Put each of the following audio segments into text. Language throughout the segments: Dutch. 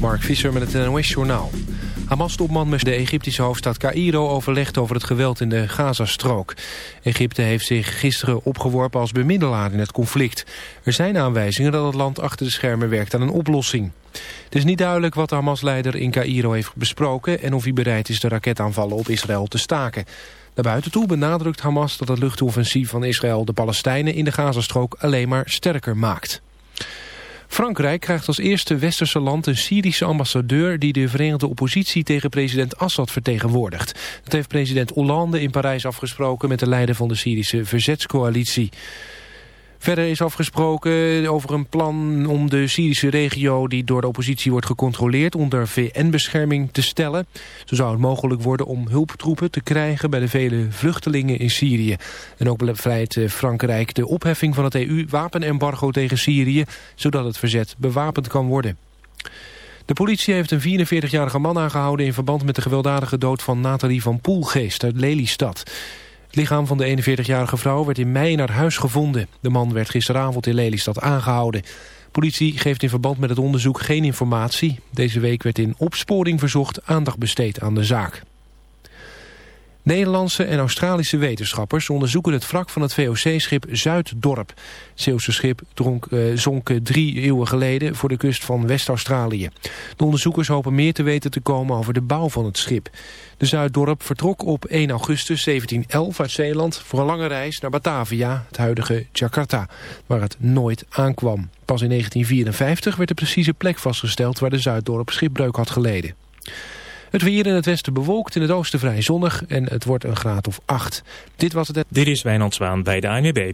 Mark Visser met het NOS-journaal. Hamas-topman met de Egyptische hoofdstad Cairo overlegt over het geweld in de Gazastrook. Egypte heeft zich gisteren opgeworpen als bemiddelaar in het conflict. Er zijn aanwijzingen dat het land achter de schermen werkt aan een oplossing. Het is niet duidelijk wat de Hamas-leider in Cairo heeft besproken... en of hij bereid is de raketaanvallen op Israël te staken. Naar buiten toe benadrukt Hamas dat het luchtoffensief van Israël... de Palestijnen in de Gazastrook alleen maar sterker maakt. Frankrijk krijgt als eerste westerse land een Syrische ambassadeur... die de verenigde oppositie tegen president Assad vertegenwoordigt. Dat heeft president Hollande in Parijs afgesproken... met de leider van de Syrische verzetscoalitie. Verder is afgesproken over een plan om de Syrische regio... die door de oppositie wordt gecontroleerd onder VN-bescherming te stellen. Zo zou het mogelijk worden om hulptroepen te krijgen... bij de vele vluchtelingen in Syrië. En ook bevrijdt eh, Frankrijk de opheffing van het EU-wapenembargo tegen Syrië... zodat het verzet bewapend kan worden. De politie heeft een 44-jarige man aangehouden... in verband met de gewelddadige dood van Nathalie van Poelgeest uit Lelystad. Het lichaam van de 41-jarige vrouw werd in mei naar huis gevonden. De man werd gisteravond in Lelystad aangehouden. Politie geeft in verband met het onderzoek geen informatie. Deze week werd in opsporing verzocht aandacht besteed aan de zaak. Nederlandse en Australische wetenschappers onderzoeken het wrak van het VOC-schip Zuiddorp. Het Zeeuwse schip dronk, eh, zonk drie eeuwen geleden voor de kust van West-Australië. De onderzoekers hopen meer te weten te komen over de bouw van het schip. De Zuiddorp vertrok op 1 augustus 1711 uit Zeeland voor een lange reis naar Batavia, het huidige Jakarta, waar het nooit aankwam. Pas in 1954 werd de precieze plek vastgesteld waar de Zuiddorp schipbreuk had geleden. Het weer in het westen bewolkt, in het oosten vrij zonnig en het wordt een graad of 8. Dit was het... Dit is Wijnand Zwaan bij de ANWB.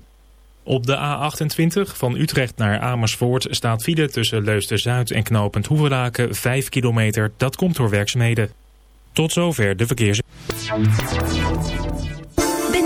Op de A28 van Utrecht naar Amersfoort staat file tussen Leusden-Zuid en knooppunt Hoevelaken 5 kilometer. Dat komt door werkzaamheden. Tot zover de verkeers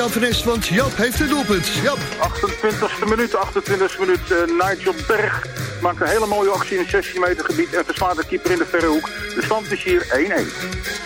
Jan want Jap heeft een doelpunt. Jap. 28e minuut, 28e minuut. Uh, Nigel Berg maakt een hele mooie actie in het 16 meter gebied en verslaat de keeper in de verre hoek. De stand is hier 1-1.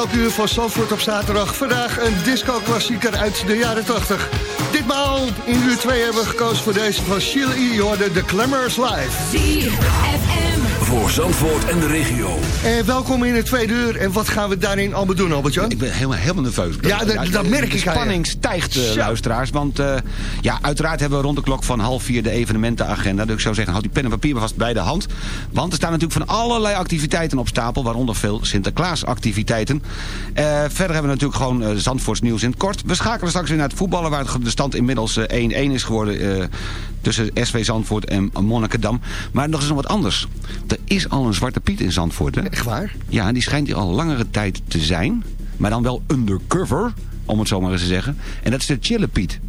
Elk uur van Zandvoort op zaterdag. Vandaag een disco-klassieker uit de jaren 80. Ditmaal in uur 2 hebben we gekozen voor deze van Sheila E. Je The Clamors Live voor Zandvoort en de regio. En welkom in het tweede uur. En wat gaan we daarin allemaal doen, Albert-Jan? Ik ben helemaal, helemaal nerveus. Ja, dat, dat merk ik. De spanning stijgt, uh, luisteraars. Want uh, ja, uiteraard hebben we rond de klok van half vier de evenementenagenda. Dus ik zou zeggen, houd die pen en papier maar vast bij de hand. Want er staan natuurlijk van allerlei activiteiten op stapel. Waaronder veel Sinterklaasactiviteiten. Uh, verder hebben we natuurlijk gewoon uh, Zandvoorts nieuws in het kort. We schakelen straks weer naar het voetballen. Waar de stand inmiddels 1-1 is geworden tussen SV Zandvoort en Monnikendam. Maar nog eens nog wat anders. Er is al een Zwarte Piet in Zandvoort. Hè? Echt waar? Ja, die schijnt hier al langere tijd te zijn. Maar dan wel undercover, om het zo maar eens te zeggen. En dat is de Chille Piet.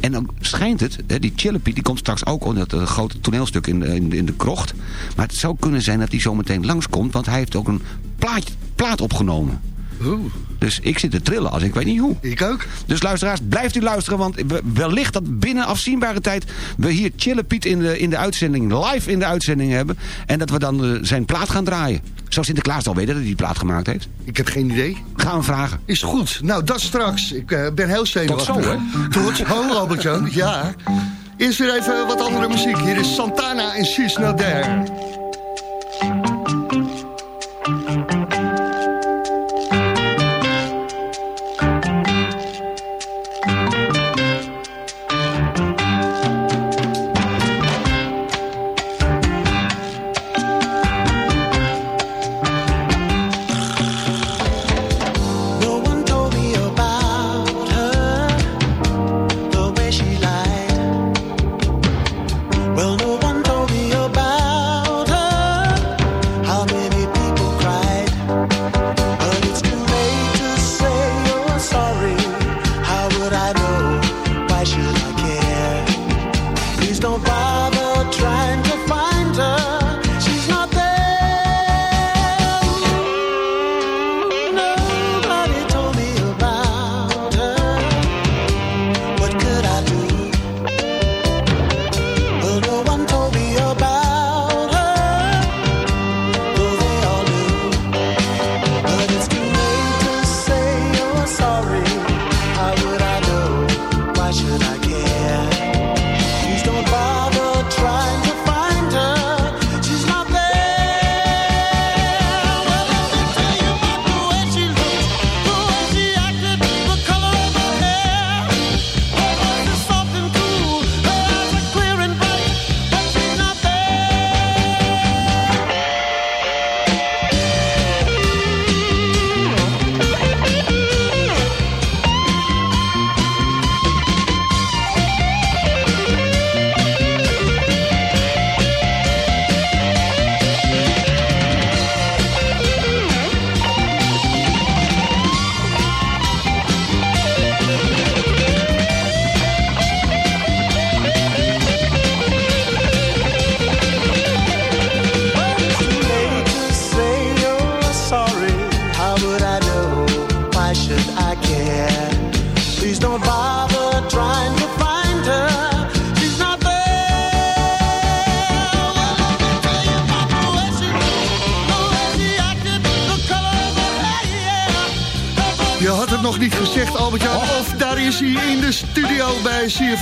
En dan schijnt het, hè, die Chille Piet, die komt straks ook op dat uh, grote toneelstuk in, in, in, de krocht. Maar het zou kunnen zijn dat hij zometeen langskomt, want hij heeft ook een plaat, plaat opgenomen. Oeh. Dus ik zit te trillen als ik weet niet hoe. Ik ook. Dus luisteraars, blijft u luisteren. Want wellicht dat binnen afzienbare tijd... we hier Chille Piet in de, in de uitzending, live in de uitzending hebben. En dat we dan uh, zijn plaat gaan draaien. Zou Sinterklaas al weten dat hij die plaat gemaakt heeft? Ik heb geen idee. Gaan we vragen. Is goed. Nou, dat straks. Ik uh, ben heel zenuwachtig. Tot zo, hè? Tot zo. Ja. Eerst weer even wat andere muziek. Hier is Santana en She's Not There.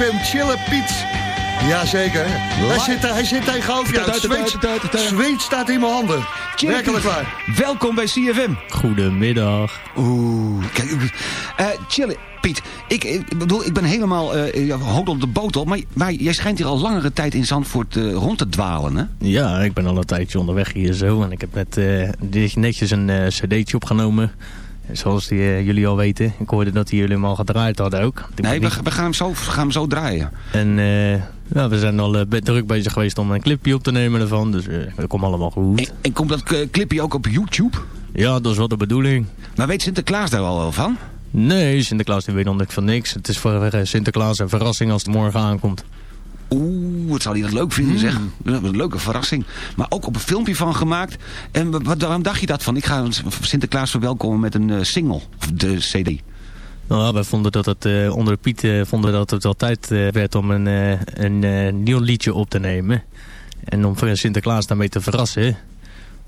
CFM Chille Piet. Jazeker. Hij zit, hij zit tegenover jou. Het zweet, zweet staat in mijn handen. Werkelijk waar. Welkom bij CFM. Goedemiddag. Oeh, kijk, eh chill, Piet. Ik, ik bedoel, ik ben helemaal eh ja, hoog op de botel, maar, maar jij schijnt hier al langere tijd in Zandvoort eh, rond te dwalen, hè? Ja, ik ben al een tijdje onderweg hier zo. En ik heb net eh, dit- netjes een cd'tje opgenomen. Zoals die, eh, jullie al weten. Ik hoorde dat die jullie hem al gedraaid hadden ook. Nee, we, gaan, hem zo, gaan hem zo draaien. En eh, ja, we zijn al eh, druk bezig geweest om een clipje op te nemen ervan. Dus dat komt allemaal goed. En komt dat clipje ook op YouTube? Ja, dat is wel de bedoeling. Maar weet Sinterklaas daar al wel van? Nee, Sinterklaas die weet nog niks van niks. Het is voor Sinterklaas een verrassing als het morgen aankomt. Oeh, wat zal hij dat leuk vinden, zeg. Dat is een leuke verrassing. Maar ook op een filmpje van gemaakt. En wa- wat, waarom dacht je dat van? Ik ga Sinterklaas verwelkomen met een eh, single. Of de cd. Nou, wij vonden dat het eh, onder de Piet eh, vonden dat het wel tijd werd om een, een nieuw liedje op te nemen. En om Sinterklaas daarmee te verrassen.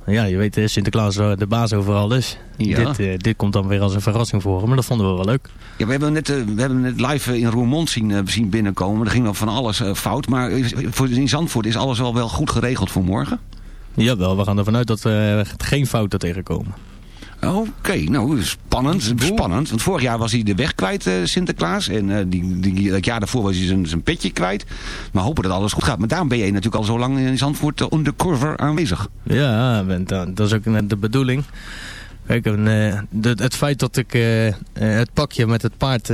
Ja, je weet, eh, Sinterklaas is de baas over alles. Ja. Dit, eh, dit komt dan weer als een verrassing voor hem, maar dat vonden we wel leuk. Ja, we hebben net, eh, we hebben net live eh, in Roermond zien, eh, zien binnenkomen. Er ging nog van alles eh, fout. Maar in Zandvoort is alles wel, wel goed geregeld voor morgen? Jawel, we gaan ervan uit dat we geen fouten tegenkomen. Oké, nou spannend, spannend. Want vorig jaar was hij de weg kwijt, eh, Sinterklaas. En eh, die, die, dat jaar daarvoor was hij zijn, zijn petje kwijt. Maar hopen dat alles goed gaat. Maar daarom ben je natuurlijk al zo lang in Zandvoort uh, undercover aanwezig. Ja, dat is ook net de bedoeling. Kijk, en, de- het feit dat ik het pakje met het paard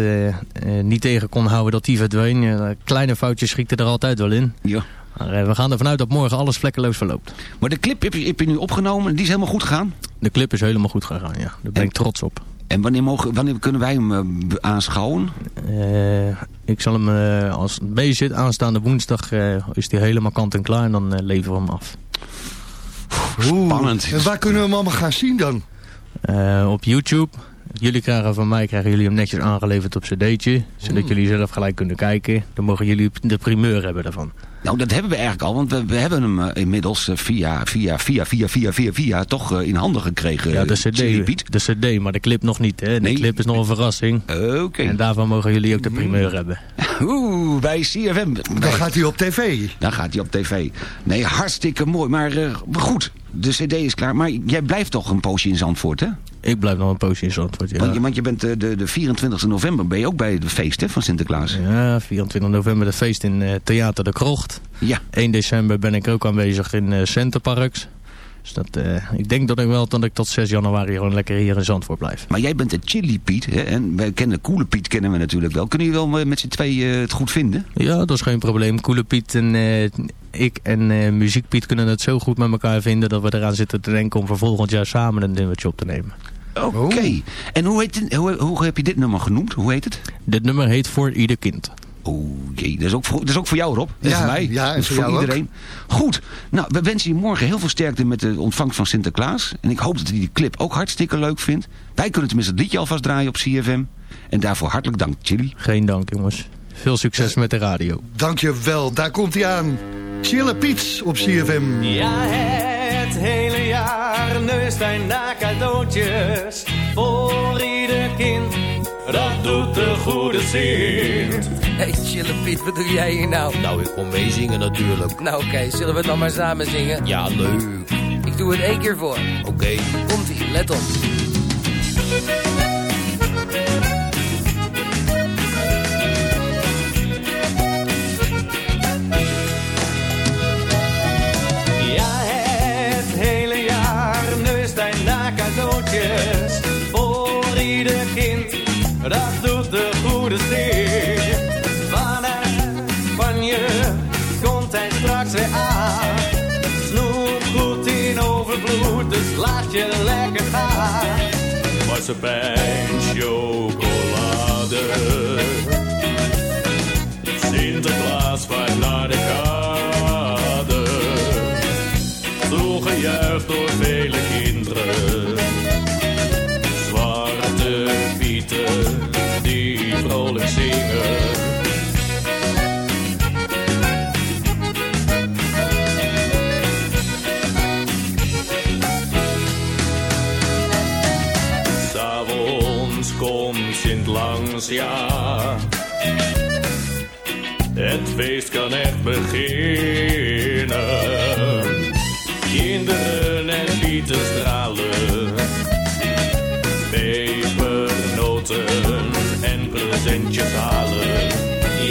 niet tegen kon houden, dat die verdween. kleine foutjes schieten er altijd wel in. Ja. Maar eh, we gaan ervan uit dat morgen alles vlekkeloos verloopt. Maar de clip heb je, heb je nu opgenomen. Die is helemaal goed gegaan. De clip is helemaal goed gegaan, ja. Daar ben ik trots op. En wanneer, mogen, wanneer kunnen wij hem eh, aanschouwen? Eh, ik zal hem eh, als het mee zit aanstaande woensdag eh, is die helemaal kant en klaar en dan eh, leveren we hem af. Spannend. En waar kunnen we hem allemaal gaan zien dan? Eh, op YouTube. Jullie krijgen van mij krijgen jullie hem netjes aangeleverd op cd'tje. Zodat Mm. jullie zelf gelijk kunnen kijken. Dan mogen jullie de primeur hebben daarvan. Nou, dat hebben we eigenlijk al. Want we, we hebben hem eh, inmiddels eh, via, via, via, via, via, via, via toch eh, in handen gekregen. Ja, de cd, Piet. de cd, maar de clip nog niet. Hè? De Nee. clip is nog een verrassing. Oké. En daarvan mogen jullie ook de primeur Mm. hebben. Oeh, bij CFM. Dan gaat hij op tv. Dan gaat hij op tv. Nee, hartstikke mooi. Maar eh, goed, de cd is klaar. Maar jij blijft toch een poosje in Zandvoort, hè? Ik blijf nog een poosje in Zandvoort, ja. Want, je, want je bent eh, de, de 24 november ben je ook bij het feest hè, van Sinterklaas. Ja, 24 november de feest in eh, Theater de Krocht. Ja. 1 december ben ik ook aanwezig in eh Centerparks. Dus dat, ik denk dat ik wel dat ik tot 6 januari gewoon lekker hier in Zandvoort blijf. Maar jij bent de Chili Piet. Hè? En wij kennen Coole Piet kennen we natuurlijk wel. Kunnen jullie wel met z'n twee het goed vinden? Ja, dat is geen probleem. Koele Piet en ik en Muziek Piet kunnen het zo goed met elkaar vinden... dat we eraan zitten te denken om voor volgend jaar samen een nummertje op te nemen. Oké. En hoe, heet, hoe, hoe heb je dit nummer genoemd? Hoe heet het? Dit nummer heet Voor Ieder Kind. Oeh, jee, dat is, ook voor, dat is ook voor jou, Rob. Dat is Ja, voor mij. ja, en Dat is voor voor ook. iedereen. Goed. Nou, we wensen je morgen heel veel sterkte met de ontvangst van Sinterklaas. En ik hoop dat hij die clip ook hartstikke leuk vindt. Wij kunnen tenminste het liedje alvast draaien op CFM. En daarvoor hartelijk dank, Chili. Geen dank, jongens. Veel succes met de radio. Dankjewel, daar komt hij aan. Chille Piet op CFM. Ja, het hele jaar neust hij naar cadeautjes voor ieder kind. Dat doet de goede zin. Hey, chille Piet, wat doe jij hier nou? Nou, ik kom meezingen natuurlijk. Nou oké, zullen we het dan maar samen zingen? Ja, leuk. Ik doe het één keer voor. Oké. Komt-ie, let op. Dat doet de goede zin. Vanuit Spanje komt hij straks weer aan. Snoepgoed in overvloed, dus laat je lekker gaan. Marsepein, chocolade. Sinterklaas vaart naar de kade. Toegejuicht door vele die vrolijk zingen. S'avonds komt nieuwjaarsjaar. Het feest kan echt beginnen.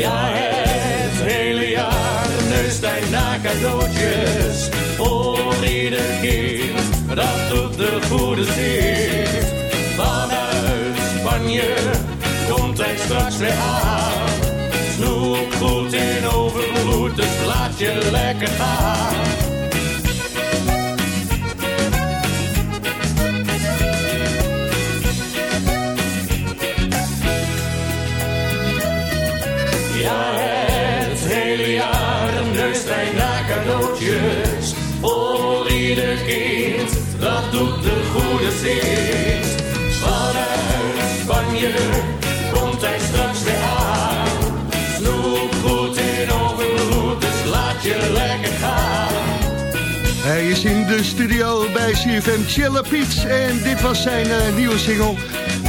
Ja, het hele jaar neust hij naar cadeautjes. Voor ieder kind, dat doet de goede zin. Vanuit Spanje komt hij straks weer aan. Snoep goed in overvloed, dus laat je lekker gaan. Doet de goede zin. Vanuit Spanje komt hij straks weer aan. Snoep goed in overvloed, dus laat je lekker gaan. Hij is in de studio bij CFM Chille Piets en dit was zijn eh, nieuwe single.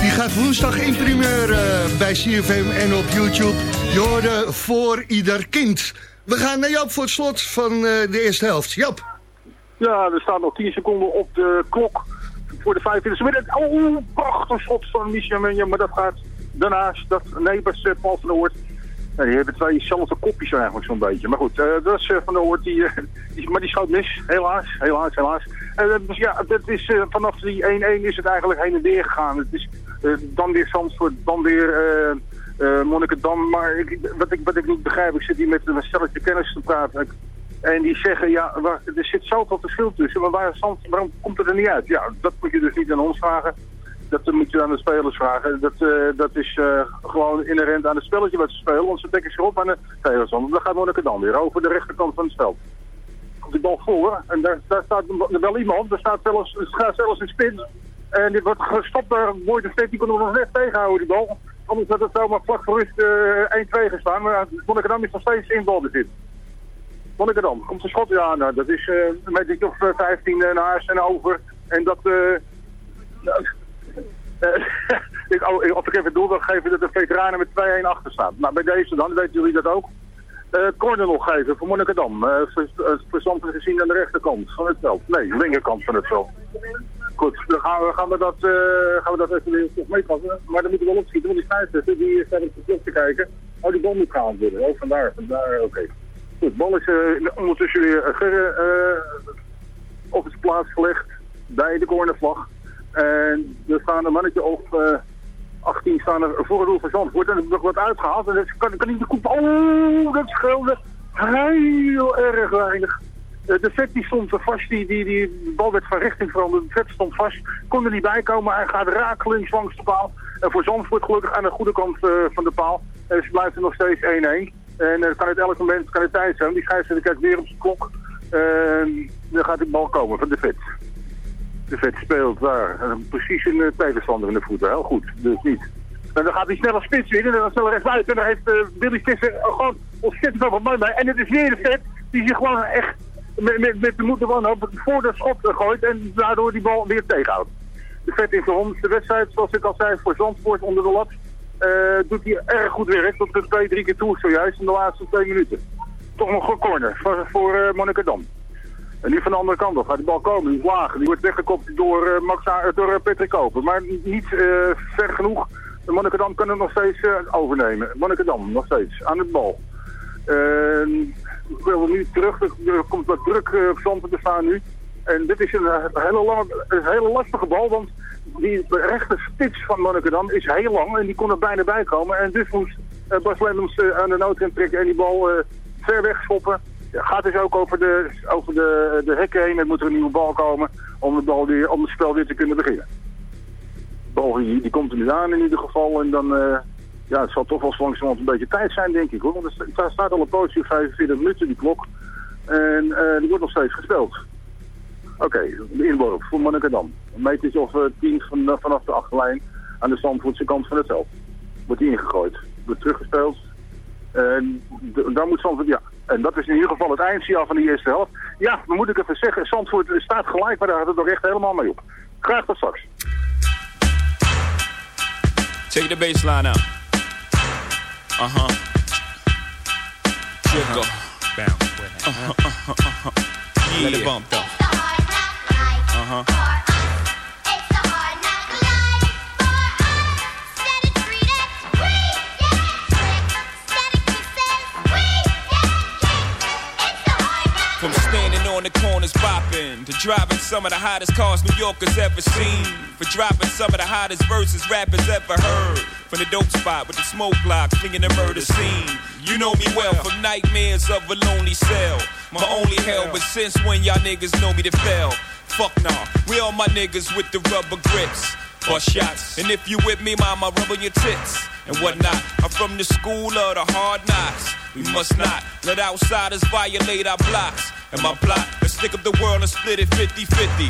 Die gaat woensdag in primeur eh, bij CFM en op YouTube. Je voor ieder kind. We gaan naar Jap voor het slot van eh, de eerste helft. Jap. Ja, er staat nog 10 seconden op de klok voor de 25e minuut. Oh, prachtig schot van Michel maar dat gaat daarnaast. Dat, bij uh, Paul van der Hoort. Die hebben twee zelfde kopjes eigenlijk zo'n beetje. Maar goed, eh, dat is eh, van der Hoort, die, eh, die, maar die schoot mis. Helaas, helaas, helaas. Is- ja, dat is, eh, vanaf die 1-1 is het eigenlijk heen en weer gegaan. Het is eh, dan weer Zandvoort, dan weer eh eh Monnikendam. Maar wat, ik, wat ik niet begrijp, ik zit hier met een stelletje kennis te praten. En die zeggen, ja, er zit zoveel verschil tussen, maar waar, waarom komt het er niet uit? Ja, dat moet je dus niet aan ons vragen. Dat moet je aan de spelers vragen. Dat, eh, dat is eh, gewoon inherent aan het spelletje wat ze spelen. Want ze dekken zich op aan de tegenstander. Dan gaat Monnikendam weer over de rechterkant van het veld. Komt de bal voor en daar, daar staat wel iemand. Er staat zelfs, zelfs een spits. En dit wordt gestopt daar. Mooi de vet, die kon hem nog net tegenhouden, die bal. Anders had het zomaar vlak voor rust eh 1-2 gestaan. Maar Monnikendam is nog steeds in balbezit. Monnikendam, komt zijn schot? Ja, nou, dat is eh, een meter of eh, 15 naar huis en over. En dat... eh nou, eh, ik, oh, als ik even door wil geven dat de veteranen met 2-1 achter staan. Nou, bij deze dan, weten jullie dat ook. Eh corner nog geven voor Monnikendam. Eh ver- eh, verstandig gezien aan de rechterkant van het veld. Nee, linkerkant van het veld. Goed, dan gaan we, gaan we, dat, eh, gaan we dat even weer meepassen. Maar dan moeten we wel opschieten, want die scheidsrechter die staat op de te kijken. Oh, die bal moet gehaald worden. Oh, vandaar, vandaar, oké. Goed, bal is eh, ondertussen weer eh, ge- eh, op zijn plaats gelegd bij de cornervlag. En er staan een mannetje of eh 18 staan er voor het doel van Zandvoort. En er wordt uitgehaald. En dat kan, kan niet de koep. Oh, dat scheelde heel erg weinig. De vet die stond vast, die, die, die bal werd van richting veranderd. De vet stond vast, kon er niet bij komen. Hij gaat rakelings langs de paal. En voor Zandvoort gelukkig aan de goede kant van de paal. En ze blijft er nog steeds 1-1. En eh, kan het elk moment kan het tijd zijn. Die scheidsrechter kijkt weer op zijn klok. En dan gaat de bal komen van de vet. De vet speelt daar. eh, precies in de tegenstander in de voeten. Heel goed, dus niet. En dan gaat hij snel als spits weer en dan snel rechtsbuiten. En dan heeft Billy eh, gewoon ontzettend veel van bij. En het is weer de vet die zich gewoon echt met, met, de moeder wanhoop voor de schot gooit. En daardoor die bal weer tegenhoudt. De vet in zijn honderdste wedstrijd, zoals ik al zei, voor Zandvoort onder de lat. Eh, doet hij erg goed werk. Tot de twee, drie keer toe zojuist in de laatste twee minuten. Toch nog een corner voor, voor eh, Monnikendam. En nu van de andere kant op gaat die bal komen. Die is. Die wordt weggekopt door, eh, Max, door Patrick. Maar niet ver genoeg. De Monnikendam kan het nog steeds overnemen. Monnikendam nog steeds aan de bal. En ik wil nu terug. Er komt wat druk op te staan nu. En dit is een, hele, lange, een hele lastige bal. Want die rechter spits van Monnikendam is heel lang. En die kon er bijna bij komen. En dus moest eh, Bas Lemmens eh, aan de noodrem trekken. En die bal eh, ver weg schoppen. Gaat dus ook over de, over de, de hekken heen. Er moet er een nieuwe bal komen om het, bal weer, om het spel weer te kunnen beginnen. De bal die, komt er nu aan in ieder geval. En dan, ja, het zal toch wel langzamerhand een beetje tijd zijn, denk ik. Hoor. Want er staat al een poosje 45 minuten, die klok. En die wordt nog steeds gespeeld. Oké, de inworp voor Monnikendam. Een meter of eh, 10 van, vanaf de achterlijn aan de Zandvoortse kant van het veld. Wordt die ingegooid. Wordt teruggespeeld. En daar moet Zandvoort, ja. En dat is in ieder geval het eindsignaal van de eerste helft. Ja, dan moet ik even zeggen, Zandvoort staat gelijk, maar daar gaat het nog echt helemaal mee op. Graag tot straks. Take the baseline out. Uh. Bounce. Uh-huh, uh-huh, uh-huh. Yeah. Let it bump though. Uh huh. From standing on the corners bopping to driving some of the hottest cars New Yorkers ever seen. For dropping some of the hottest verses rappers ever heard. From the dope spot with the smoke block, flinging the murder scene. You know me well from nightmares of a lonely cell. My only hell, but since when y'all niggas know me to fail? Fuck nah, we all my niggas with the rubber grips. Bust shots, and if you with me, mama, rub on your tits and whatnot. I'm from the school of the hard knocks. We must not let outsiders violate our blocks. And my plot, let's stick up the world and split it 50 50.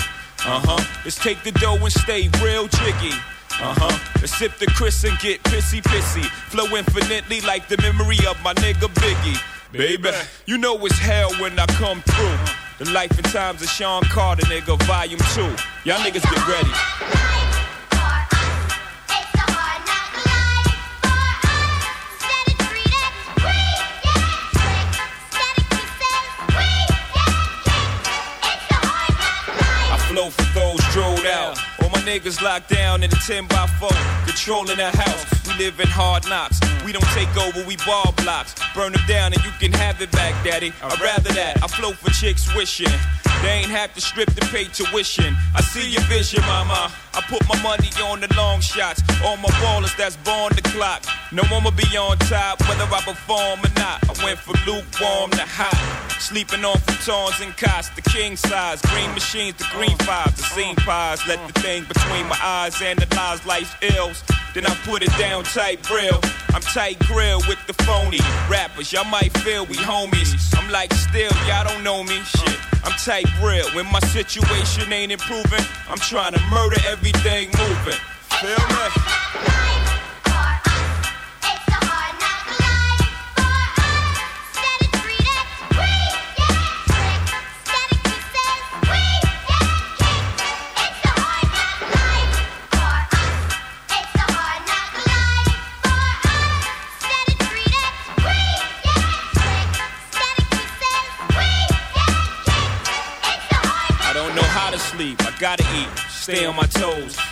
Uh huh. Let's take the dough and stay real jiggy. Uh huh. Let's sip the Chris and get pissy pissy. Flow infinitely like the memory of my nigga Biggie. Baby, you know it's hell when I come through. The life and times of Sean Carter, nigga, volume two. Y'all niggas get ready. For those drilled out. All my niggas locked down in a 10 by 4, controlling the house. We live in hard knocks. We don't take over, we ball blocks. Burn them down and you can have it back, daddy. I'd rather that. I flow for chicks wishing. They ain't have to strip to pay tuition. I see your vision, mama. I put my money on the long shots. All my ballers that's born the clock. No one will be on top, whether I perform or not. I went from lukewarm to hot. Sleeping on futons and cots, the king size. Green machines, the green fives, the scene pies. Let the thing between my eyes analyze life's ills. Then I put it down tight grill. I'm tight grill with the phony rappers. Y'all might feel we homies. I'm like still, y'all don't know me. Shit, I'm tight grill. When my situation ain't improving, I'm trying to murder everything moving. Feel me?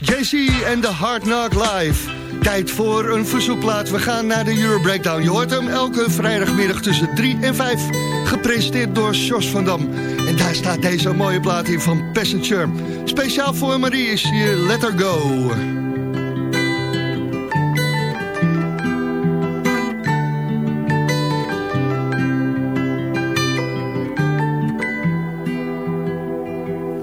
Was JC en de Hard Knock Live. Tijd voor een verzoekplaat. We gaan naar de Euro Breakdown. Je hoort hem elke vrijdagmiddag tussen 3 en 5. Gepresenteerd door Jos van Dam. En daar staat deze mooie plaat in van Passenger. Speciaal voor Marie is hier Let Her Go.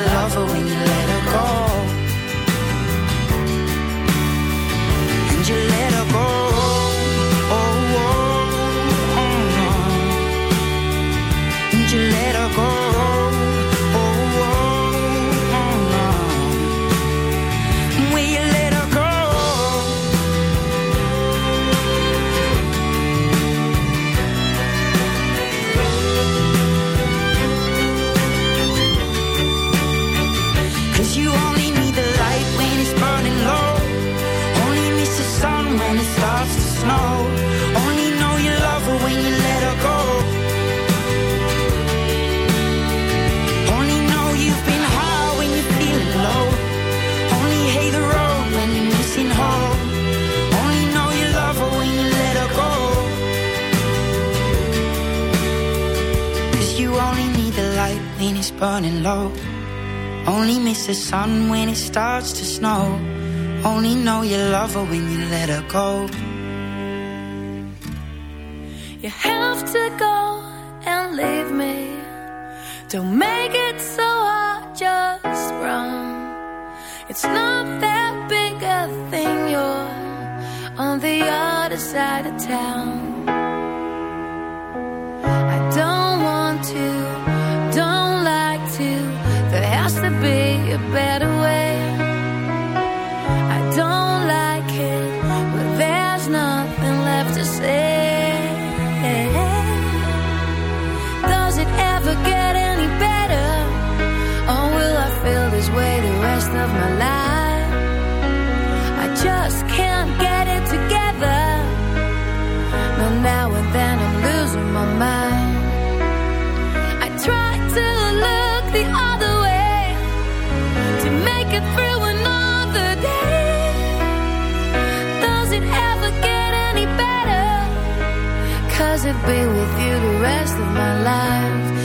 Love her when you let her go. Burning low. Only miss the sun when it starts to snow. Only know you love her when you let her go. You have to go and leave me. Don't make it so hard, just run. It's not that big a thing, you're on the other side of town. I don't want to, to be a better way. I don't like it, but there's nothing left to say. Does it ever get any better? Or will I feel this way the rest of my life? I just can't be with you the rest of my life.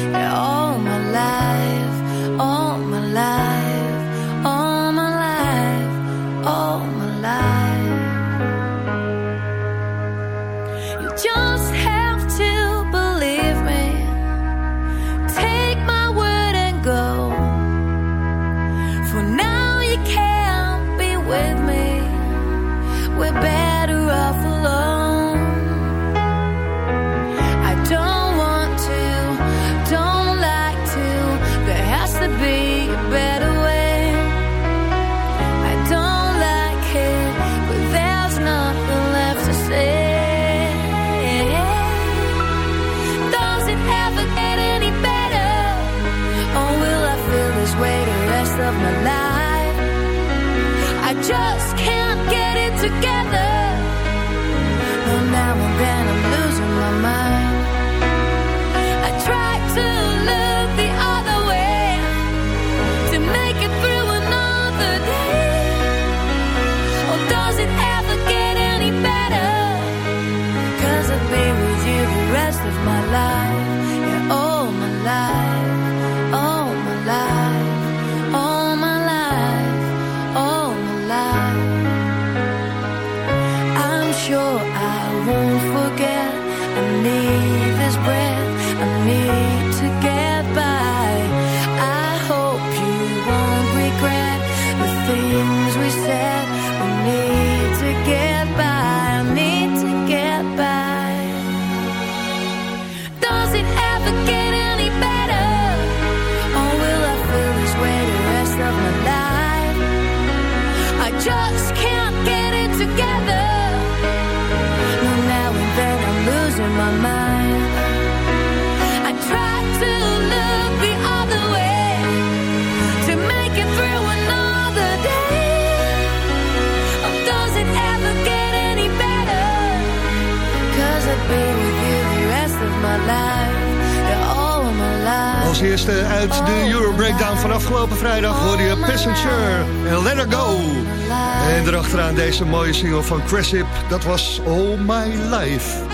Deze mooie single van Cressip, dat was All My Life.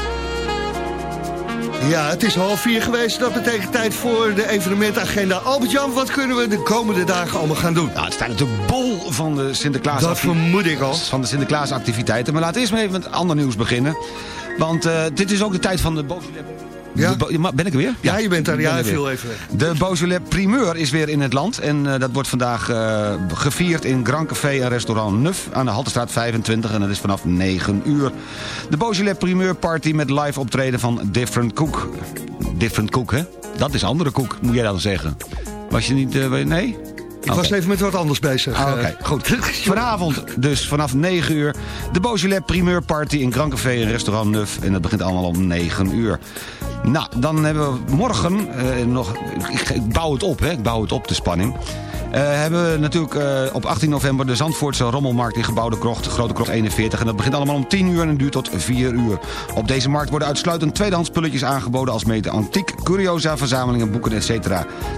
Ja, het is half vier geweest. Dat betekent tijd voor de evenementagenda. Albert-Jan, wat kunnen we de komende dagen allemaal gaan doen? Nou, het staat natuurlijk bol van de Sinterklaas. Dat vermoed ik al. Van de Sinterklaasactiviteiten. Maar laten we eerst maar even met ander nieuws beginnen. Want uh, dit is ook de tijd van de Beaujolais... Ja? ben ik er weer? Ja, je bent er. Ja, viel even weg. De Beaujolais primeur is weer in het land. En uh, dat wordt vandaag uh, gevierd in Grand Café en restaurant Nuf... aan de Haltestraat 25 en dat is vanaf 9 uur. De Beaujolais primeur party met live optreden van Different Cook. Different Cook, hè? Dat is andere koek, moet jij dan zeggen. Was je niet... Uh, nee? Ik okay. was even met wat anders bezig. Ah, Oké, okay. goed. Vanavond dus vanaf 9 uur de Beaujolais primeur party in Grand Café en restaurant Nuf. En dat begint allemaal om 9 uur. Nou, dan hebben we morgen uh, nog... Ik, ik, bouw het op, hè. Ik bouw het op, de spanning. Uh, hebben we natuurlijk uh, op 18 november de Zandvoortse Rommelmarkt in Gebouwde Krocht, Grote Krocht 41. En dat begint allemaal om 10 uur en duurt tot 4 uur. Op deze markt worden uitsluitend tweedehands spulletjes aangeboden als mede antiek, curiosa, verzamelingen, boeken, etc.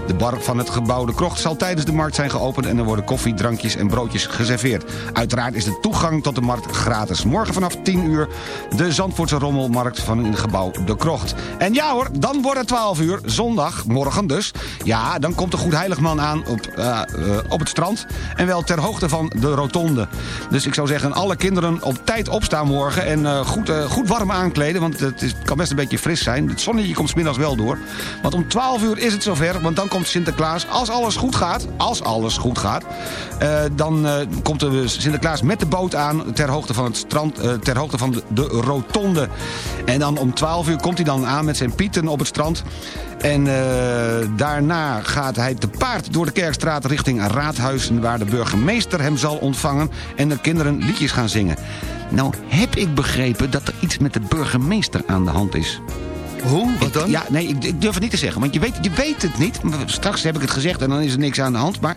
De bar van het Gebouwde Krocht zal tijdens de markt zijn geopend en er worden koffie, drankjes en broodjes geserveerd. Uiteraard is de toegang tot de markt gratis. Morgen vanaf 10 uur de Zandvoortse Rommelmarkt van in Gebouw De Krocht. En ja hoor, dan wordt het 12 uur, zondag, morgen dus. Ja, dan komt de Goed Heiligman aan op... Uh, uh, op het strand. En wel ter hoogte van de rotonde. Dus ik zou zeggen, alle kinderen op tijd opstaan morgen. En uh, goed, uh, goed warm aankleden. Want het is, kan best een beetje fris zijn. Het zonnetje komt smiddags wel door. Want om 12 uur is het zover. Want dan komt Sinterklaas. Als alles goed gaat. Als alles goed gaat. dan komt Sinterklaas met de boot aan. Ter hoogte van het strand. ter hoogte van de, de rotonde. En dan om 12 uur komt hij dan aan met zijn pieten op het strand. En daarna gaat hij te paard door de Kerkstraat richting Raadhuizen... waar de burgemeester hem zal ontvangen en de kinderen liedjes gaan zingen. Nou heb ik begrepen dat er iets met de burgemeester aan de hand is. Hoe? Wat dan? Ik, ja, nee, ik, ik, durf het niet te zeggen. Want je weet, je weet het niet. Straks heb ik het gezegd en dan is er niks aan de hand. Maar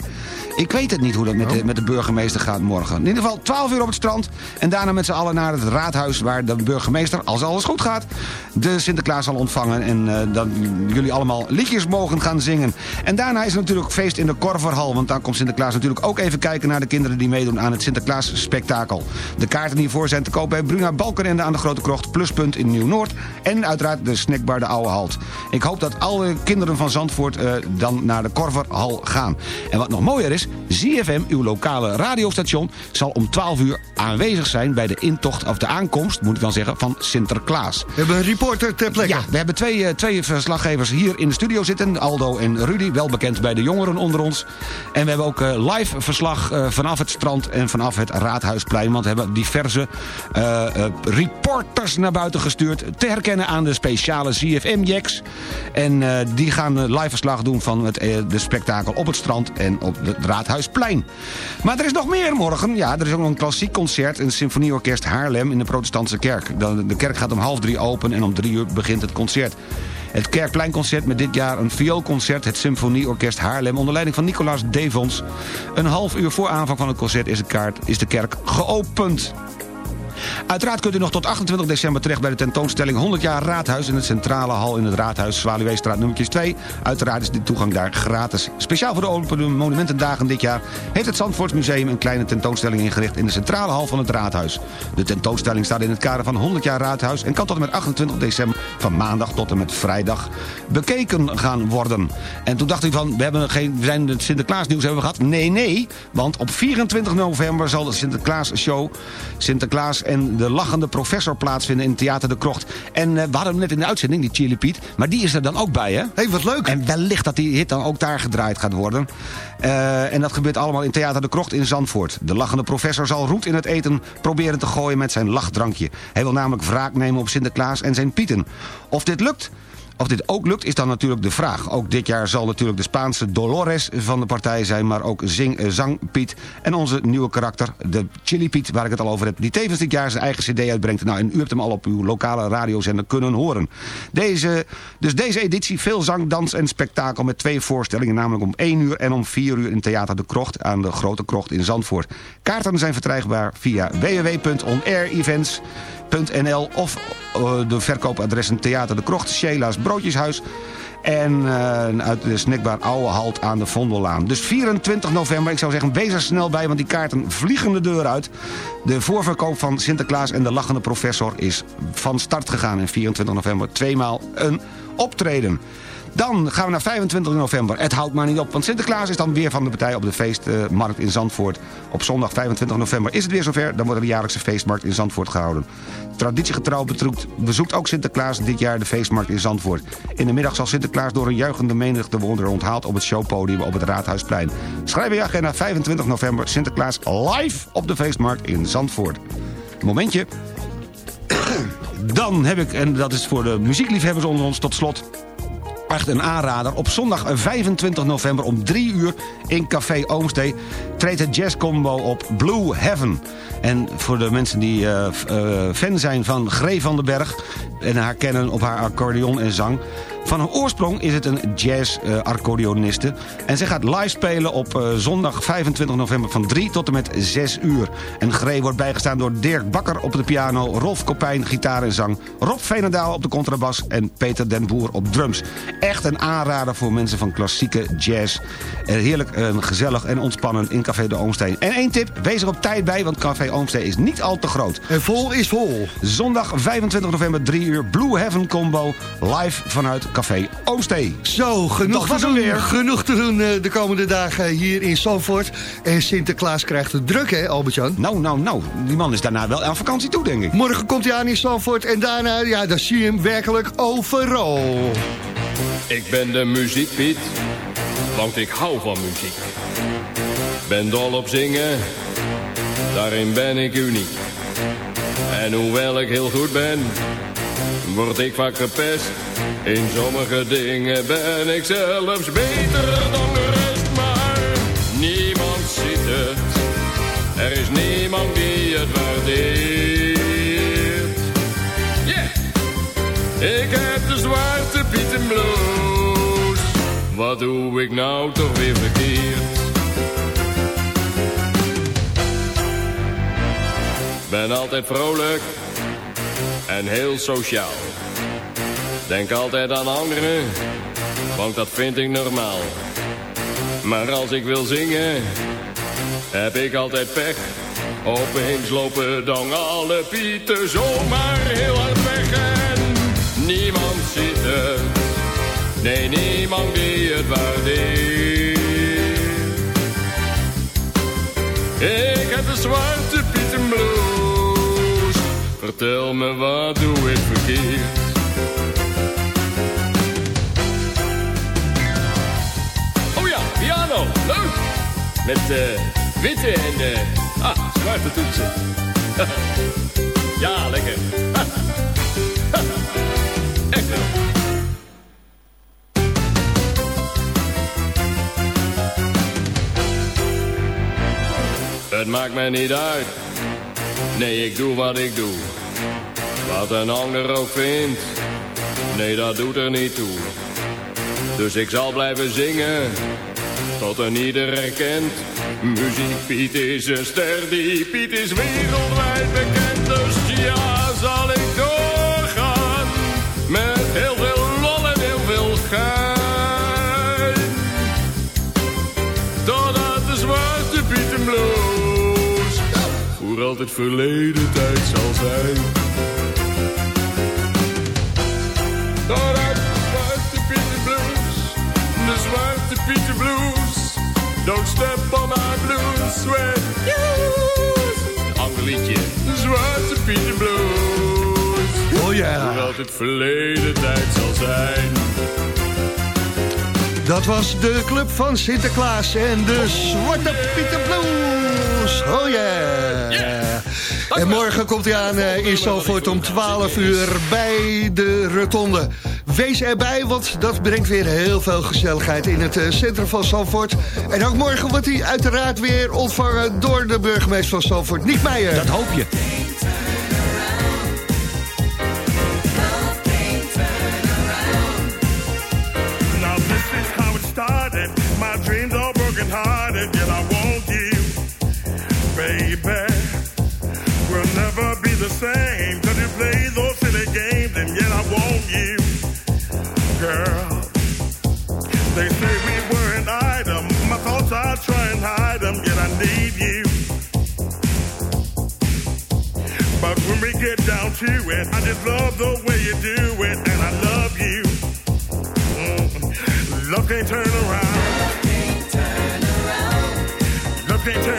ik weet het niet hoe dat met, de, met de burgemeester gaat morgen. In ieder geval 12 uur op het strand. En daarna met z'n allen naar het raadhuis... waar de burgemeester, als alles goed gaat... de Sinterklaas zal ontvangen. En uh, dan jullie allemaal liedjes mogen gaan zingen. En daarna is er natuurlijk feest in de Korverhal. Want dan komt Sinterklaas natuurlijk ook even kijken... naar de kinderen die meedoen aan het Sinterklaas-spektakel. De kaarten hiervoor zijn te koop bij Bruna Balkenende aan de Grote Krocht... Pluspunt in Nieuw-Noord. En uiteraard de snackbar De Oude Halt. Ik hoop dat alle kinderen van Zandvoort uh, dan naar de Korverhal gaan. En wat nog mooier is... ZFM, uw lokale radiostation, zal om 12 uur aanwezig zijn... bij de intocht, of de aankomst, moet ik dan zeggen, van Sinterklaas. We hebben een reporter ter plekke. Ja, we hebben twee, uh, twee verslaggevers hier in de studio zitten. Aldo en Rudy, wel bekend bij de jongeren onder ons. En we hebben ook uh, live verslag uh, vanaf het strand en vanaf het Raadhuisplein. Want we hebben diverse reporters naar buiten gestuurd... te herkennen aan de speciale ZFM-jacks. En die gaan live verslag doen van het de spektakel op het strand en op het Raadhuisplein. Maar er is nog meer morgen. Ja, er is ook nog een klassiek concert het Symfonieorkest Haarlem in de protestantse kerk. De kerk gaat om half drie open en om drie uur begint het concert. Het Kerkpleinconcert met dit jaar een vioolconcert... het Symfonieorkest Haarlem onder leiding van Nicolaas Devons. Een half uur voor aanvang van het concert is de, kaart, is de kerk geopend. Uiteraard kunt u nog tot 28 december terecht bij de tentoonstelling 100 jaar Raadhuis in het centrale hal in het Raadhuis Zwaluweestraat nummertjes 2. Uiteraard is de toegang daar gratis. Speciaal voor de Open Monumentendagen dit jaar heeft het Zandvoortsmuseum een kleine tentoonstelling ingericht in de centrale hal van het Raadhuis. De tentoonstelling staat in het kader van 100 jaar Raadhuis en kan tot en met 28 december van maandag tot en met vrijdag bekeken gaan worden. En toen dacht ik van, we, hebben geen, we zijn het Sinterklaas nieuws hebben we gehad. Nee, nee, want op 24 november zal de Sinterklaas show Sinterklaas en de lachende professor plaatsvinden in Theater de Krocht. En uh, we hadden hem net in de uitzending, die Chili Piet. Maar die is er dan ook bij, hè? hey, wat leuk. En wellicht dat die hit dan ook daar gedraaid gaat worden. Uh, en dat gebeurt allemaal in Theater de Krocht in Zandvoort. De lachende professor zal roet in het eten proberen te gooien met zijn lachdrankje. Hij wil namelijk wraak nemen op Sinterklaas en zijn Pieten. Of dit lukt... Of dit ook lukt is dan natuurlijk de vraag. Ook dit jaar zal natuurlijk de Spaanse Dolores van de partij zijn... maar ook Zing, eh, Zang Piet en onze nieuwe karakter, de Chili Piet... waar ik het al over heb, die tevens dit jaar zijn eigen cd uitbrengt. Nou, en u hebt hem al op uw lokale radiozender kunnen horen. Deze, dus deze editie veel zang, dans en spektakel met twee voorstellingen... namelijk om 1 uur en om 4 uur in Theater de Krocht... aan de Grote Krocht in Zandvoort. Kaarten zijn verkrijgbaar via www.onairevents.nl of uh, de verkoopadressen Theater de Krocht, Sheila's Broodjeshuis en uh, uit de snackbar Oude Halt aan de Vondellaan. Dus 24 november, ik zou zeggen, wees er snel bij... want die kaarten vliegen de deur uit. De voorverkoop van Sinterklaas en de lachende professor is van start gegaan. En 24 november tweemaal een optreden. Dan gaan we naar 25 november. Het houdt maar niet op, want Sinterklaas is dan weer van de partij op de feestmarkt in Zandvoort. Op zondag 25 november is het weer zover. Dan wordt de jaarlijkse feestmarkt in Zandvoort gehouden. Traditiegetrouw bezoekt ook Sinterklaas dit jaar de feestmarkt in Zandvoort. In de middag zal Sinterklaas door een juichende menigte worden onthaald op het showpodium op het Raadhuisplein. Schrijf je agenda 25 november Sinterklaas live op de feestmarkt in Zandvoort. Momentje. Dan heb ik, en dat is voor de muziekliefhebbers onder ons tot slot echt een aanrader. Op zondag 25 november om 3 uur in Café Oomstee... treedt het jazzcombo op Blue Heaven. En voor de mensen die uh, uh, fan zijn van Gree van den Berg... en haar kennen op haar accordeon en zang... Van haar oorsprong is het een jazz-accordeoniste. Uh, en zij gaat live spelen op uh, zondag 25 november van 3 tot en met 6 uur. En Gree wordt bijgestaan door Dirk Bakker op de piano... Rolf Kopijn, gitaar en zang... Rob Veenendaal op de contrabas en Peter den Boer op drums. Echt een aanrader voor mensen van klassieke jazz. Uh, heerlijk, gezellig en ontspannen in Café de Oomsteen. En één tip, wees er op tijd bij, want Café Oomsteen is niet al te groot. En vol is vol. Zondag 25 november 3 uur Blue Heaven Combo live vanuit Café Oomstee. Zo, genoeg te doen weer. Genoeg te doen uh, de komende dagen hier in Zandvoort. En Sinterklaas krijgt het druk, hè, Albert-Jan? Nou, nou, nou. Die man is daarna wel aan vakantie toe, denk ik. Morgen komt hij aan in Zandvoort en daarna, ja, dan zie je hem werkelijk overal. Ik ben de muziekpiet, want ik hou van muziek. Ben dol op zingen, daarin ben ik uniek. En hoewel ik heel goed ben, word ik vaak gepest. In sommige dingen ben ik zelfs beter dan de rest, maar niemand ziet het. Er is niemand die het waardeert. Yeah! Ik heb de zwarte Pieten blues. Wat doe ik nou toch weer verkeerd? Ben altijd vrolijk en heel sociaal. Denk altijd aan anderen, want dat vind ik normaal. Maar als ik wil zingen, heb ik altijd pech. Opeens lopen dan alle pieten zomaar heel hard weg. En niemand ziet het, nee niemand die het waardeert. Ik heb de zwarte pieten blues. Vertel me wat doe ik verkeerd. piano. Leuk. Met uh, witte en uh, ah, zwarte toetsen. ja, lekker. Echt. Het maakt mij niet uit. Nee, ik doe wat ik doe. Wat een ander ook vindt. Nee, dat doet er niet toe. Dus ik zal blijven zingen tot een ieder herkent. Muziek Piet is een ster, die Piet is wereldwijd bekend. Dus ja, zal ik altijd verleden tijd zal zijn. Totdat de zwarte Piet blues, de zwarte Piet blues. Don't step on my blue sweat shoes. Ander liedje. Zwarte Pieter Blues. Oh ja. Hoewel het verleden tijd zal zijn. Dat was de club van Sinterklaas en de Zwarte Pieter Blues. Oh yeah. En morgen komt hij aan uh, in Zalvoort om 12 uur bij de Rotonde. wees erbij, want dat brengt weer heel veel gezelligheid in het eh, centrum van Zandvoort. En ook morgen wordt hij uiteraard weer ontvangen door de burgemeester van Zandvoort, Niet Meijer. Dat hoop je. To it, I just love the way you do it, and I love you. Mm. Love can't turn around. Love can't turn around. Love can't turn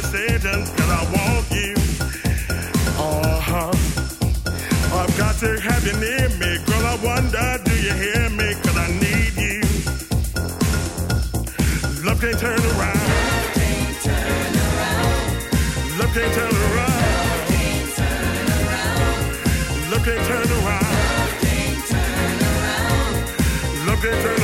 cause I want you. Uh-huh. I've got to have you near me, girl. I wonder, do you hear me? Cause I need you. Love can't turn around. Love can't turn around. Love can't turn around. Love can't turn around. Love can't turn around. de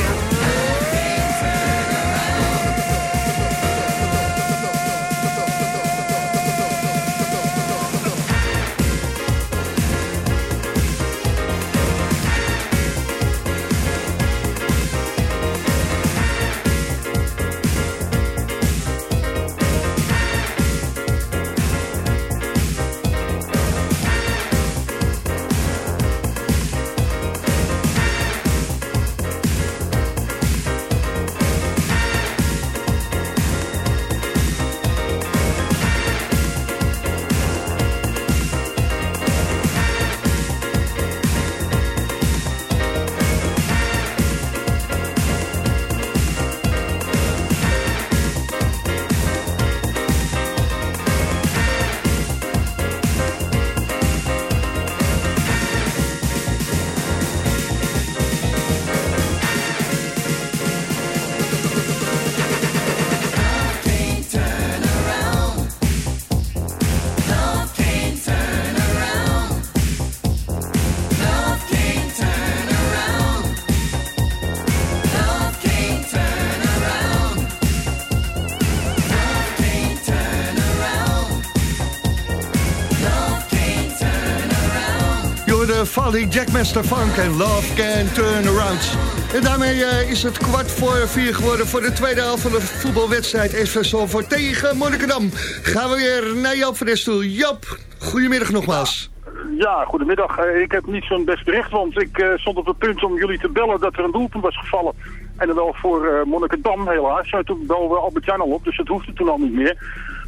Valley Jackmaster Funk en Love Can Turn Around. En daarmee eh, is het kwart voor vier geworden voor de tweede helft van de voetbalwedstrijd SV Zalvoort tegen Monnikendam. Gaan we weer naar Joop van der Stoel. Joop, goedemiddag nogmaals. Ja, goedemiddag. Eh, ik heb niet zo'n best bericht, want ik eh, stond op het punt om jullie te bellen dat er een doelpunt was gevallen. En dan wel voor uh, Monnikendam helaas. En toen belde we Albert-Jan al op, dus het hoefde toen al niet meer.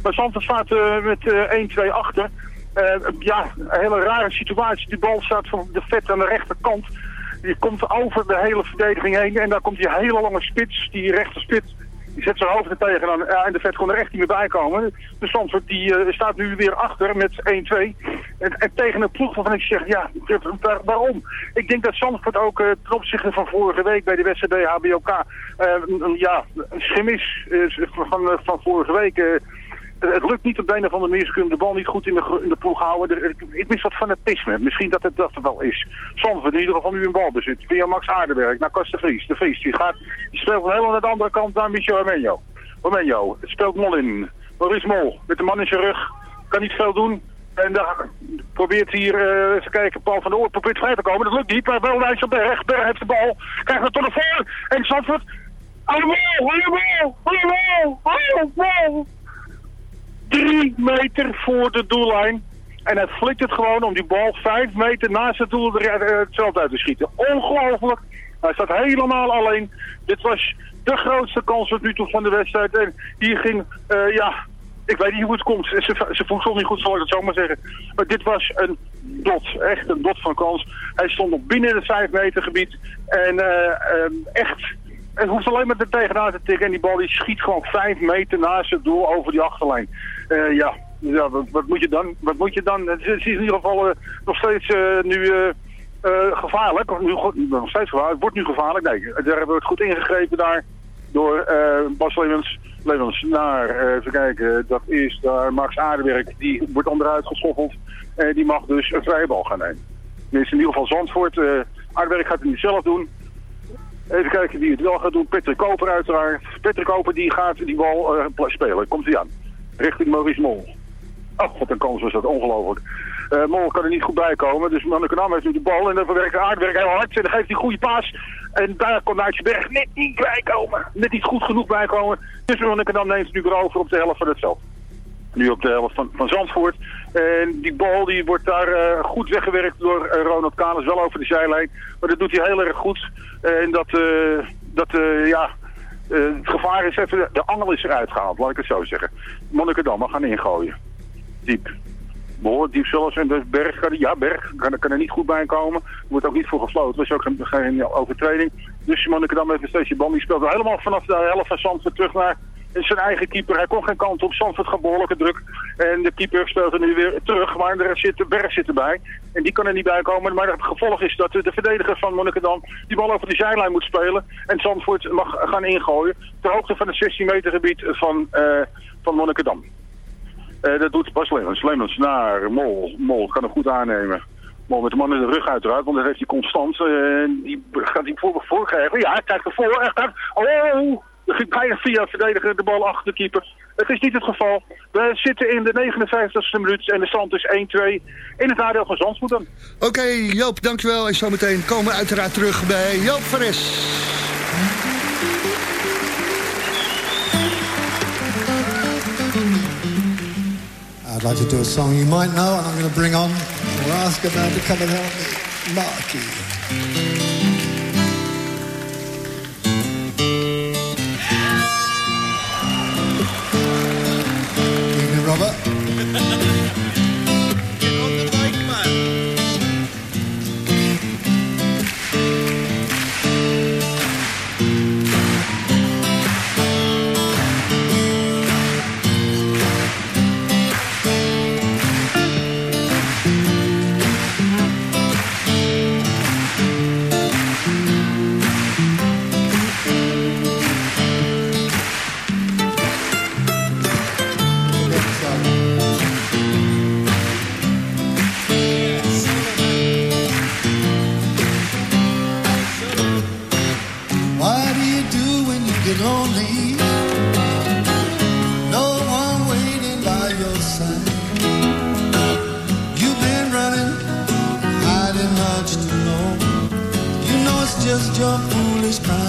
Maar Zandvoort staat met 1-2 achter. Ja, een hele rare situatie. Die bal staat van de vet aan de rechterkant. Die komt over de hele verdediging heen. En daar komt die hele lange spits, die rechter spits. Die zet zijn hoofd er tegenaan en de vet kon er echt niet meer bij komen. De Zandvoort die, uh, staat nu weer achter met 1-2. En, en, tegen een ploeg waarvan ik zeg, ja, waarom? Ik denk dat Zandvoort ook uh, ten opzichte van vorige week bij de wedstrijd HBOK... Ja, een schim is van, van vorige week het lukt niet op de een of andere manier. De bal niet goed in de, in de ploeg houden. Ik, ik mis wat fanatisme. Misschien dat het dat er wel is. Soms in ieder geval nu een bal bezit. Via Max Aardenberg naar Costa Vries. De Vries die gaat, die speelt helemaal aan de andere kant naar Michel Armenio. Armenio speelt Mol in. Maurice Mol met de man in zijn rug. Kan niet veel doen. En daar probeert hier, uh, even kijken, Paul van der Oort probeert vrij te komen. Dat lukt niet, maar wel wijs op Berg. Berg heeft de bal. Krijgt het tot de voor. En Zandvoort. Allemaal, allemaal, allemaal, allemaal drie meter voor de doellijn. En hij flikt het gewoon om die bal vijf meter naast het doel het uit te schieten. Ongelooflijk. Hij staat helemaal alleen. Dit was de grootste kans tot nu toe van de wedstrijd. En hier ging, uh, ja, ik weet niet hoe het komt. Ze, ze voedsel niet goed, zal ik het zo maar zeggen. Maar dit was een dot, echt een dot van kans. Hij stond nog binnen het 5 meter gebied. En uh, echt, het hoeft alleen maar er tegenaan te tikken. En die bal die schiet gewoon 5 meter naast het doel over die achterlijn. Uh, ja, ja wat, moet je dan? Wat moet je dan? Het is in ieder geval nog steeds nu... gevaarlijk, nu, nog steeds het wordt nu gevaarlijk. Nee, daar hebben we het goed ingegrepen daar door Bas Levens. Levens naar, even kijken, dat is daar Max Aardewerk. Die wordt onderuit geschoffeld. en die mag dus een vrije bal gaan nemen. Is in ieder geval Zandvoort. Uh, Aardewerk gaat het niet zelf doen. Even kijken wie het wel gaat doen. Patrick Koper uiteraard. Patrick Koper die gaat die bal spelen. Komt hij aan. Richting Maurice Mol. Oh, wat een kans was dat. Ongelooflijk. Uh, Mol kan er niet goed bij komen. Dus Manneke heeft nu de bal. En dan verwerkt Aardwerk heel hard. En dan geeft hij goede paas. En daar kon Berg net niet bij komen. Net niet goed genoeg bij komen. Dus Manneke neemt nu weer over op de helft van het. Nu op de helft van, van Zandvoort. En die bal die wordt daar uh, goed weggewerkt door uh, Ronald Kalis. Wel over de zijlijn. Maar dat doet hij heel erg goed. en dat, dat ja, het gevaar is even... De angel is eruit gehaald, laat ik het zo zeggen. Monnikendam, we gaan ingooien. Diep behoorlijk diep zelfs. En de Berg, kan, ja, Berg kan, kan er niet goed bij komen. Er wordt ook niet voor gesloten. Dat is ook geen, overtreding. Dus Monnikendam heeft een steeds bal. Die speelt helemaal vanaf de helft van Zandvoort terug naar zijn eigen keeper. Hij kon geen kant op. Zandvoort gaat behoorlijke druk. En de keeper speelt er nu weer terug. Maar er zit, de Berg zit erbij. En die kan er niet bij komen. Maar het gevolg is dat de verdediger van Monnikendam die bal over de zijlijn moet spelen. En Zandvoort mag gaan ingooien. Ter hoogte van het 16 meter gebied van, uh, van Monnikendam. Uh, dat doet Bas Lemmens. Lemmens naar Mol. Mol kan hem goed aannemen. Mol met de man in de rug uiteraard, want dat heeft hij constant. Uh, die gaat hij voor, voor. Ja, hij krijgt ervoor. Echt, oh, er ging bijna via verdediger de bal achter de keeper. Het is niet het geval. We zitten in de 59e minuut en de stand is 1-2 in het nadeel van Zandvoort. Oké, okay, Joop, dankjewel. En zometeen komen we uiteraard terug bij Joop Veres. I'd like to do a song you might know, and I'm going to bring on, or ask about to come and help me, Marky. brother. No one waiting by your side. You've been running, hiding. You know it's just your foolish pride.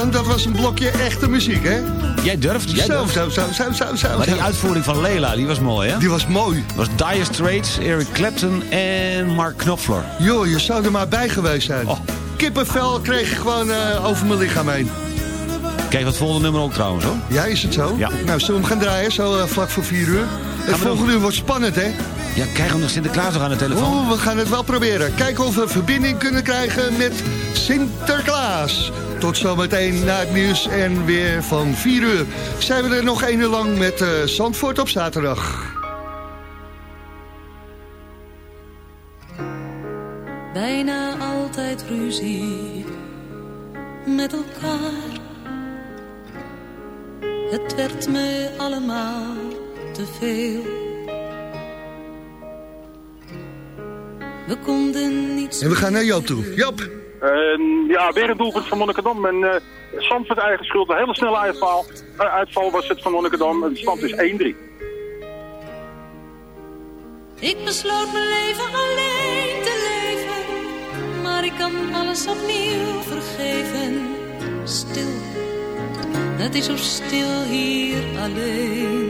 Albert-Jan, dat was een blokje echte muziek, hè? Jij durft, jij Zo, durft. zo, zo, zo, zo, zo. Maar die uitvoering van Leila, die was mooi, hè? Die was mooi. Dat was Dire Straits, Eric Clapton en Mark Knopfler. Joh, je zou er maar bij geweest zijn. Oh. Kippenvel kreeg ik gewoon eh, over mijn lichaam heen. Kijk, dat volgende nummer ook trouwens, hoor. Ja, is het zo? Ja. Nou, zullen we hem gaan draaien, zo eh, vlak voor 4 uur? Het volgende uur wordt spannend, hè? Ja, krijgen we nog Sinterklaas nog aan de telefoon? We gaan het wel proberen. Kijken of we verbinding kunnen krijgen met Sinterklaas. Tot zometeen na het nieuws en weer van 4 uur. Zijn we er nog één uur lang met Zandvoort op zaterdag. bijna altijd ruzie met elkaar. Het werd me allemaal te veel. We konden niet En we gaan naar Joop toe. Joop. En ja, weer een doelpunt van Monnikendam. En uh, Zandvoort eigen schuld. Een hele snelle uitval. Uh, uitval was het van Monnikendam. En de stand is 1-3. Ik besloot mijn leven alleen te leven. Maar ik kan alles opnieuw vergeven. Stil, het is zo stil hier alleen.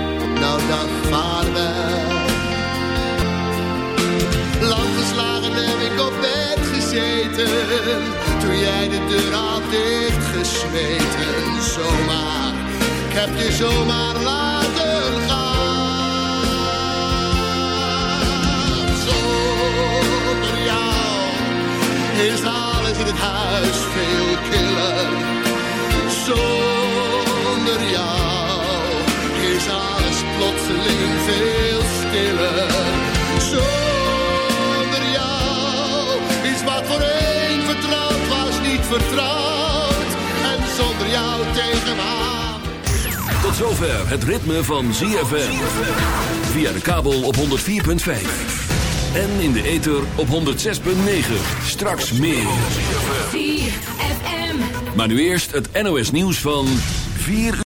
nou dan vaarwel. Lang geslagen heb ik op bed gezeten. Toen jij de deur had dichtgesmeten. Zomaar, ik heb je zomaar laten gaan. Zonder jou is alles in het huis veel killer. Zonder jou plotseling veel stiller. Zonder jou is wat voor een vertrouwd was niet vertrouwd. En zonder jou tegen me aan. Tot zover het ritme van ZFM. Via de kabel op 104.5. En in de ether op 106.9. Straks meer. Maar nu eerst het NOS nieuws van 4 uur.